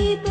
y